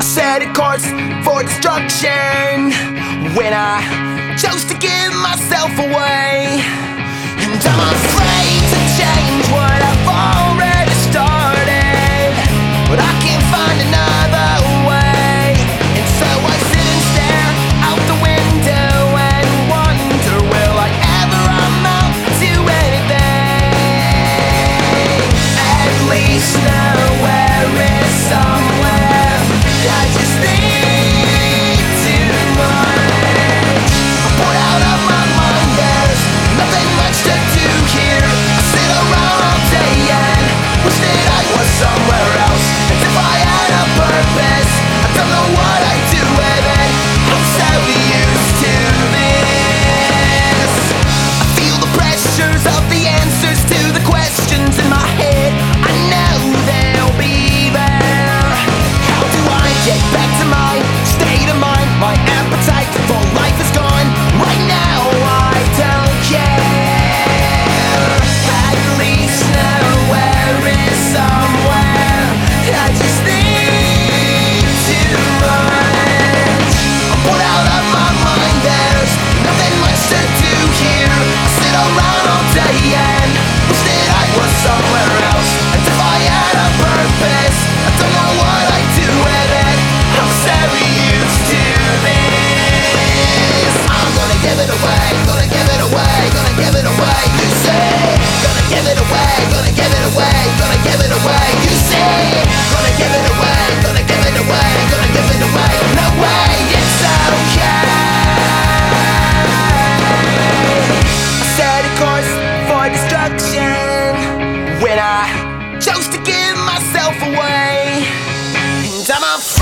Set a course for destruction when I chose to give myself away. And I'm Wish that I was somewhere else. And if I had a purpose I don't know what I'd do with it. I'm very to I'm gonna give it away, gonna give it away, gonna give it away You say, gonna give it away, gonna give it away. chose to give myself away. And I'm a